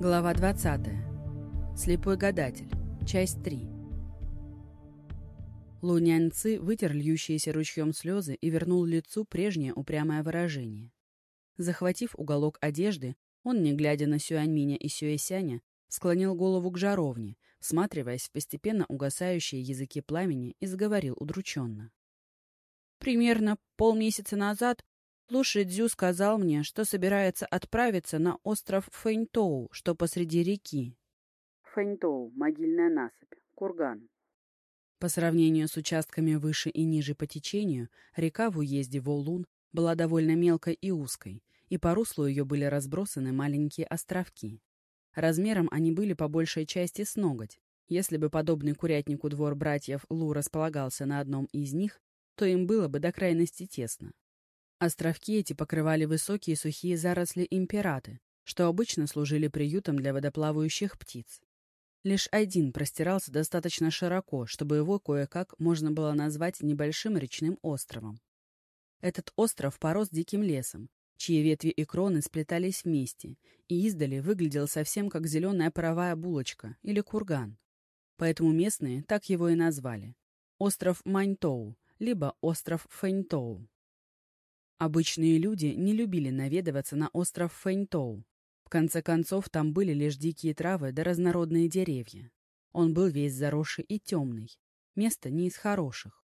Глава 20. Слепой гадатель. Часть 3. Луняньцы вытер льющиеся ручьем слезы и вернул лицу прежнее упрямое выражение. Захватив уголок одежды, он, не глядя на Сюаньминя и Сюэсяня, склонил голову к жаровне, всматриваясь в постепенно угасающие языки пламени, и заговорил удрученно. «Примерно полмесяца назад Луши Дзю сказал мне, что собирается отправиться на остров Фэньтоу, что посреди реки. Фэньтоу — могильная насыпь, курган. По сравнению с участками выше и ниже по течению, река в уезде Волун была довольно мелкой и узкой, и по руслу ее были разбросаны маленькие островки. Размером они были по большей части с ноготь. Если бы подобный курятнику двор братьев Лу располагался на одном из них, то им было бы до крайности тесно. Островки эти покрывали высокие сухие заросли императы, что обычно служили приютом для водоплавающих птиц. Лишь один простирался достаточно широко, чтобы его кое-как можно было назвать небольшим речным островом. Этот остров порос диким лесом, чьи ветви и кроны сплетались вместе, и издали выглядел совсем как зеленая паровая булочка или курган. Поэтому местные так его и назвали. Остров Маньтоу, либо остров Фэньтоу. Обычные люди не любили наведываться на остров Фэньтоу. В конце концов, там были лишь дикие травы да разнородные деревья. Он был весь заросший и темный. Место не из хороших.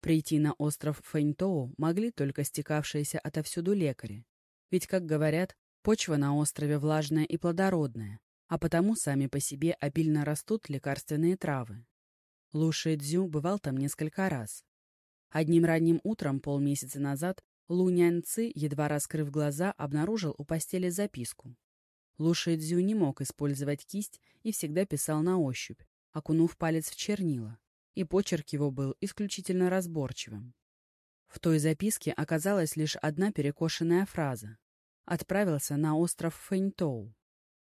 Прийти на остров Фэньтоу могли только стекавшиеся отовсюду лекари. Ведь, как говорят, почва на острове влажная и плодородная, а потому сами по себе обильно растут лекарственные травы. Луши Дзю бывал там несколько раз. Одним ранним утром полмесяца назад Лу Няньцы, едва раскрыв глаза, обнаружил у постели записку. Лу Шэдзю не мог использовать кисть и всегда писал на ощупь, окунув палец в чернила, и почерк его был исключительно разборчивым. В той записке оказалась лишь одна перекошенная фраза. «Отправился на остров Фэньтоу».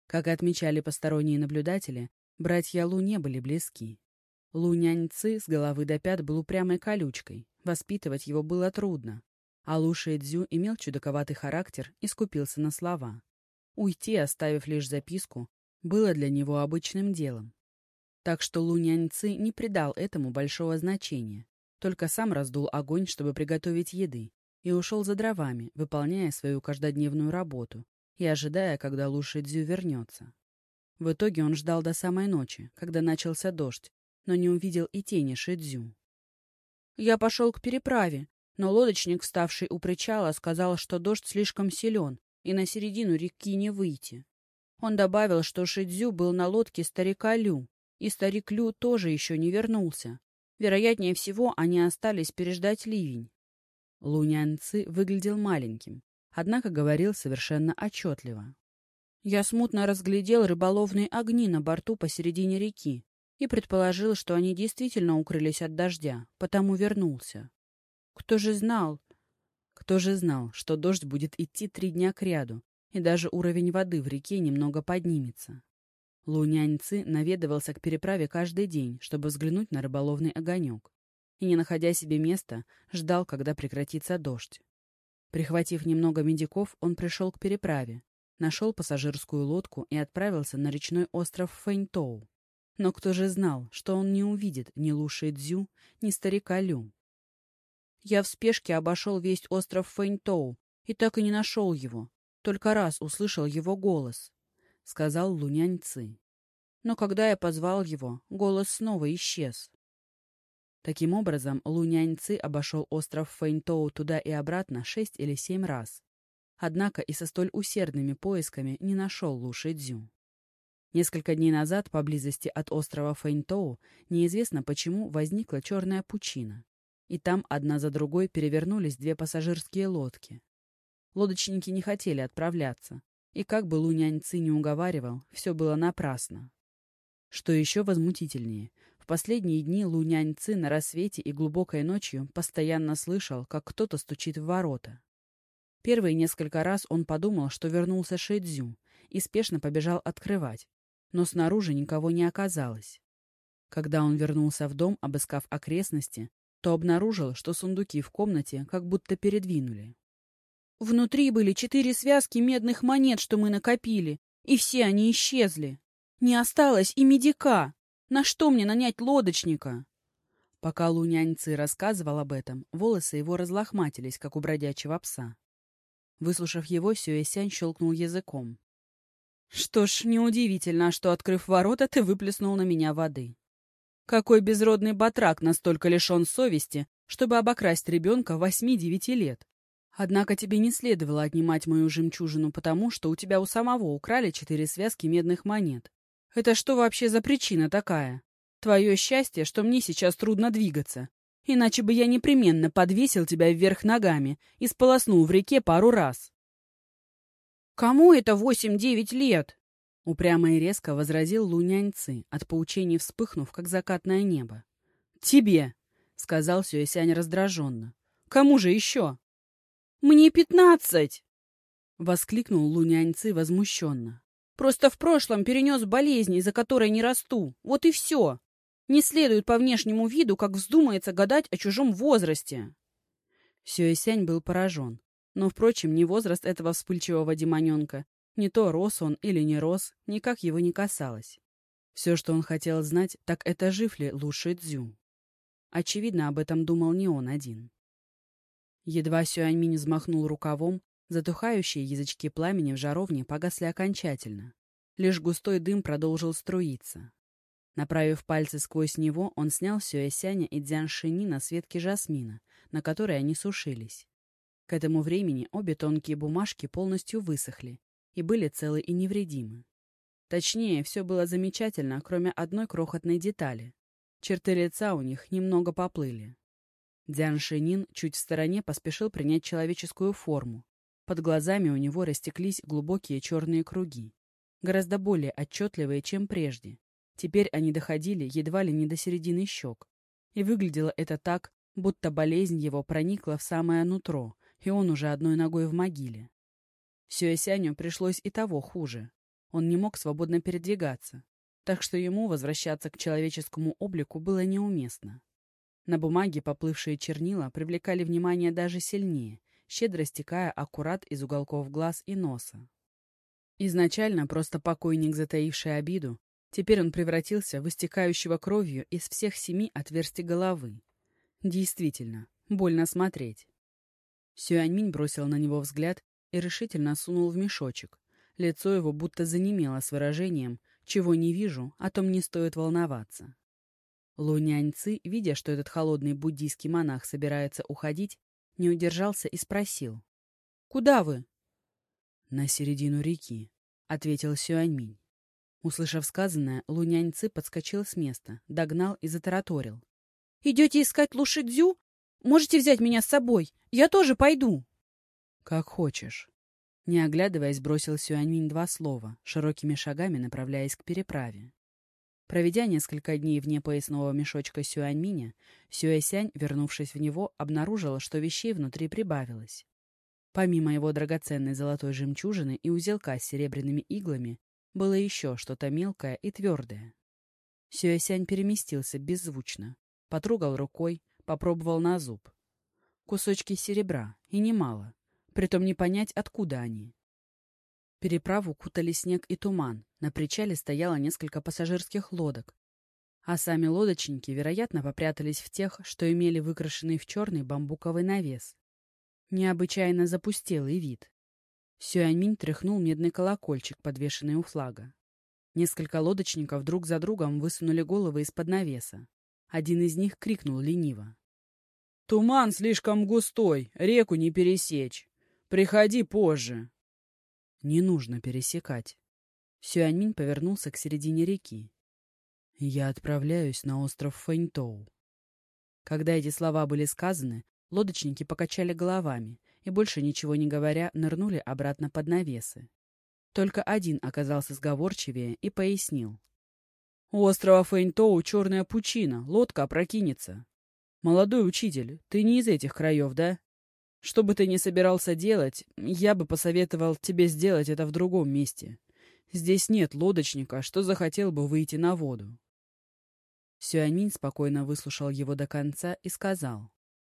Как отмечали посторонние наблюдатели, братья Лу не были близки. Лу Няньцы с головы до пят был упрямой колючкой, воспитывать его было трудно, а Луши Эдзю имел чудаковатый характер и скупился на слова. Уйти, оставив лишь записку, было для него обычным делом. Так что Лу Няньцы не придал этому большого значения, только сам раздул огонь, чтобы приготовить еды, и ушел за дровами, выполняя свою каждодневную работу и ожидая, когда Лу Шидзю вернется. В итоге он ждал до самой ночи, когда начался дождь, но не увидел и тени Шидзю. «Я пошел к переправе, но лодочник, ставший у причала, сказал, что дождь слишком силен, и на середину реки не выйти. Он добавил, что Шидзю был на лодке старика Лю, и старик Лю тоже еще не вернулся. Вероятнее всего, они остались переждать ливень. Лунянцы выглядел маленьким, однако говорил совершенно отчетливо. Я смутно разглядел рыболовные огни на борту посередине реки и предположил, что они действительно укрылись от дождя, потому вернулся. Кто же знал? Кто же знал, что дождь будет идти три дня кряду, и даже уровень воды в реке немного поднимется? Луняньцы наведывался к переправе каждый день, чтобы взглянуть на рыболовный огонек, и, не находя себе места, ждал, когда прекратится дождь. Прихватив немного медиков, он пришел к переправе, нашел пассажирскую лодку и отправился на речной остров Фэньтоу. Но кто же знал, что он не увидит ни Луши Дзю, ни старика Лю? Я в спешке обошел весь остров Фэньтоу и так и не нашел его. Только раз услышал его голос, — сказал Лунянь Ци. Но когда я позвал его, голос снова исчез. Таким образом, Лунянь Ци обошел остров Фэньтоу туда и обратно шесть или семь раз. Однако и со столь усердными поисками не нашел Лу Шэдзю. Несколько дней назад, поблизости от острова Фэньтоу, неизвестно почему возникла черная пучина и там одна за другой перевернулись две пассажирские лодки. Лодочники не хотели отправляться, и как бы Луняньцы не уговаривал, все было напрасно. Что еще возмутительнее, в последние дни Луняньцы на рассвете и глубокой ночью постоянно слышал, как кто-то стучит в ворота. Первые несколько раз он подумал, что вернулся Шэйдзю, и спешно побежал открывать, но снаружи никого не оказалось. Когда он вернулся в дом, обыскав окрестности, то обнаружил, что сундуки в комнате как будто передвинули. «Внутри были четыре связки медных монет, что мы накопили, И все они исчезли. Не осталось и медика. На что мне нанять лодочника? Пока Луняньцы рассказывал об этом, волосы его разлохматились, как у бродячего пса. Выслушав его, Сюэсянь щелкнул языком. «Что ж, неудивительно, что, открыв ворота, ты выплеснул на меня воды. Какой безродный батрак настолько лишен совести, чтобы обокрасть ребенка восьми-девяти лет? Однако тебе не следовало отнимать мою жемчужину, потому что у тебя у самого украли четыре связки медных монет. Это что вообще за причина такая? Твое счастье, что мне сейчас трудно двигаться. Иначе бы я непременно подвесил тебя вверх ногами и сполоснул в реке пару раз. «Кому это восемь-девять лет?» Упрямо и резко возразил Луняньцы, от поучений вспыхнув, как закатное небо. «Тебе!» — сказал Сюэсянь раздраженно. «Кому же еще?» «Мне пятнадцать!» — воскликнул Луняньцы возмущенно. «Просто в прошлом перенес болезнь, из-за которой не расту. Вот и все!» Не следует по внешнему виду, как вздумается гадать о чужом возрасте. Сюэсянь был поражен. Но, впрочем, ни возраст этого вспыльчивого демоненка, ни то рос он или не рос, никак его не касалось. Все, что он хотел знать, так это жив ли Луши Цзю. Очевидно, об этом думал не он один. Едва Сюаньминь взмахнул рукавом, затухающие язычки пламени в жаровне погасли окончательно. Лишь густой дым продолжил струиться. Направив пальцы сквозь него, он снял Сюэсяня и Дзяншини на светке жасмина, на которой они сушились. К этому времени обе тонкие бумажки полностью высохли и были целы и невредимы. Точнее, все было замечательно, кроме одной крохотной детали. Черты лица у них немного поплыли. Дзян Шинин чуть в стороне поспешил принять человеческую форму. Под глазами у него растеклись глубокие черные круги, гораздо более отчетливые, чем прежде, Теперь они доходили едва ли не до середины щек. И выглядело это так, будто болезнь его проникла в самое нутро, и он уже одной ногой в могиле. Сюэсяню пришлось и того хуже. Он не мог свободно передвигаться, так что ему возвращаться к человеческому облику было неуместно. На бумаге поплывшие чернила привлекали внимание даже сильнее, щедро стекая аккурат из уголков глаз и носа. Изначально просто покойник, затаивший обиду, Теперь он превратился в истекающего кровью из всех семи отверстий головы. Действительно, больно смотреть. Сюаньминь бросил на него взгляд и решительно сунул в мешочек. Лицо его будто занемело с выражением «чего не вижу, о том не стоит волноваться». Луняньцы, видя, что этот холодный буддийский монах собирается уходить, не удержался и спросил. «Куда вы?» «На середину реки», — ответил Сюаньминь. Услышав сказанное, Луняньцы подскочил с места, догнал и затараторил. «Идете искать Лушидзю? Можете взять меня с собой? Я тоже пойду!» «Как хочешь». Не оглядываясь, бросил Сюаньминь два слова, широкими шагами направляясь к переправе. Проведя несколько дней вне поясного мешочка Сюаньминя, Сюэсянь, вернувшись в него, обнаружила, что вещей внутри прибавилось. Помимо его драгоценной золотой жемчужины и узелка с серебряными иглами, было еще что-то мелкое и твердое. Сюэсянь переместился беззвучно, потрогал рукой, попробовал на зуб. Кусочки серебра, и немало, притом не понять, откуда они. Переправу кутали снег и туман, на причале стояло несколько пассажирских лодок, а сами лодочники, вероятно, попрятались в тех, что имели выкрашенный в черный бамбуковый навес. Необычайно запустелый вид. Сюаньминь тряхнул медный колокольчик, подвешенный у флага. Несколько лодочников друг за другом высунули головы из-под навеса. Один из них крикнул лениво. «Туман слишком густой, реку не пересечь. Приходи позже». «Не нужно пересекать». Сюаньминь повернулся к середине реки. «Я отправляюсь на остров Фэньтоу». Когда эти слова были сказаны, лодочники покачали головами и, больше ничего не говоря, нырнули обратно под навесы. Только один оказался сговорчивее и пояснил. «У острова Фэйнтоу черная пучина, лодка опрокинется. Молодой учитель, ты не из этих краев, да? Что бы ты ни собирался делать, я бы посоветовал тебе сделать это в другом месте. Здесь нет лодочника, что захотел бы выйти на воду». Сюаньминь спокойно выслушал его до конца и сказал.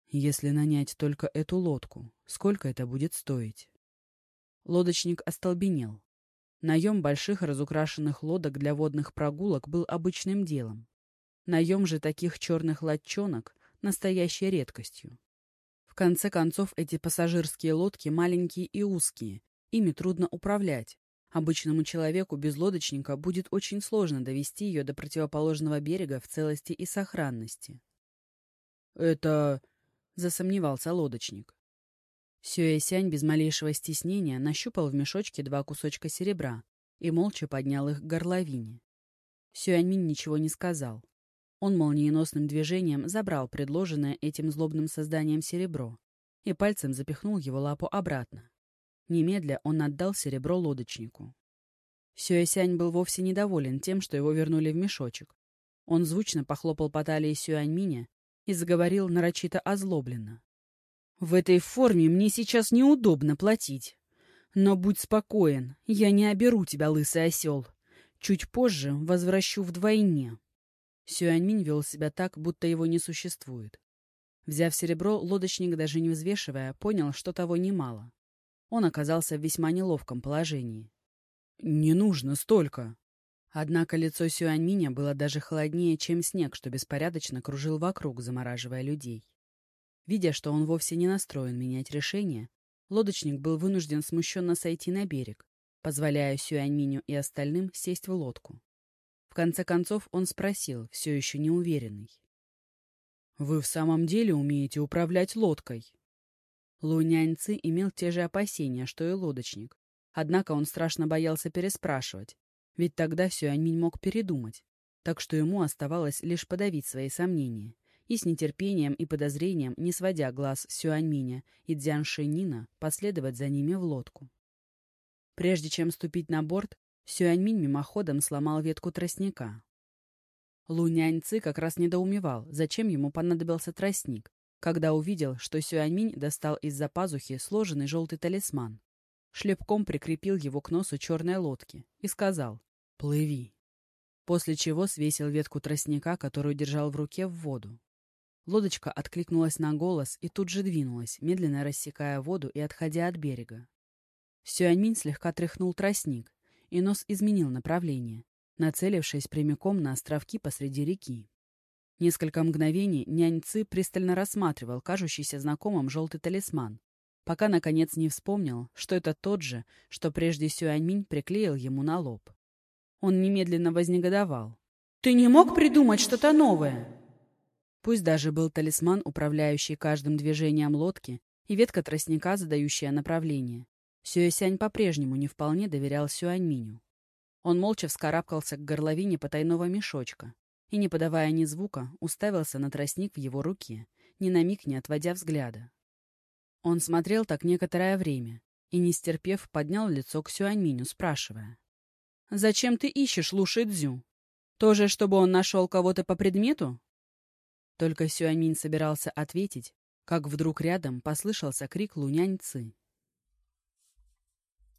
Если нанять только эту лодку, сколько это будет стоить? Лодочник остолбенел. Наем больших разукрашенных лодок для водных прогулок был обычным делом. Наем же таких черных лодчонок — настоящей редкостью. Конце концов, эти пассажирские лодки маленькие и узкие, ими трудно управлять. Обычному человеку без лодочника будет очень сложно довести ее до противоположного берега в целости и сохранности. «Это...» — засомневался лодочник. Сюэсянь без малейшего стеснения нащупал в мешочке два кусочка серебра и молча поднял их к горловине. Сюаньминь ничего не сказал. Он молниеносным движением забрал предложенное этим злобным созданием серебро и пальцем запихнул его лапу обратно. Немедля он отдал серебро лодочнику. Сюэсянь был вовсе недоволен тем, что его вернули в мешочек. Он звучно похлопал по талии Сюаньминя и заговорил нарочито озлобленно. В этой форме мне сейчас неудобно платить. Но будь спокоен, я не оберу тебя, лысый осел. Чуть позже возвращу вдвойне. Сюаньминь вел себя так, будто его не существует. Взяв серебро, лодочник, даже не взвешивая, понял, что того немало. Он оказался в весьма неловком положении. «Не нужно столько!» Однако лицо Сюаньминя было даже холоднее, чем снег, что беспорядочно кружил вокруг, замораживая людей. Видя, что он вовсе не настроен менять решение, лодочник был вынужден смущенно сойти на берег, позволяя Сюаньминю и остальным сесть в лодку. Конце концов он спросил, все еще неуверенный. «Вы в самом деле умеете управлять лодкой?» Луняньцы имел те же опасения, что и лодочник. Однако он страшно боялся переспрашивать, ведь тогда Сюаньминь мог передумать, так что ему оставалось лишь подавить свои сомнения и с нетерпением и подозрением, не сводя глаз Сюаньминя и Дзяншинина, последовать за ними в лодку. Прежде чем ступить на борт, Сюаньминь мимоходом сломал ветку тростника. Луняньцы как раз недоумевал, зачем ему понадобился тростник, когда увидел, что Сюаньминь достал из-за пазухи сложенный желтый талисман. Шлепком прикрепил его к носу черной лодки и сказал «Плыви». После чего свесил ветку тростника, которую держал в руке, в воду. Лодочка откликнулась на голос и тут же двинулась, медленно рассекая воду и отходя от берега. Сюаньминь слегка тряхнул тростник, и нос изменил направление, нацелившись прямиком на островки посреди реки. Несколько мгновений няньцы пристально рассматривал кажущийся знакомым желтый талисман, пока, наконец, не вспомнил, что это тот же, что прежде Сюаньминь приклеил ему на лоб. Он немедленно вознегодовал. «Ты не мог придумать что-то новое?» Пусть даже был талисман, управляющий каждым движением лодки, и ветка тростника, задающая направление. Сюэсянь по-прежнему не вполне доверял Сюаньминю. Он молча вскарабкался к горловине потайного мешочка и, не подавая ни звука, уставился на тростник в его руке, ни на миг не отводя взгляда. Он смотрел так некоторое время и, не стерпев, поднял лицо к Сюаньминю, спрашивая. «Зачем ты ищешь Луши Цзю? Тоже, чтобы он нашел кого-то по предмету?» Только Сюаньминь собирался ответить, как вдруг рядом послышался крик луняньцы.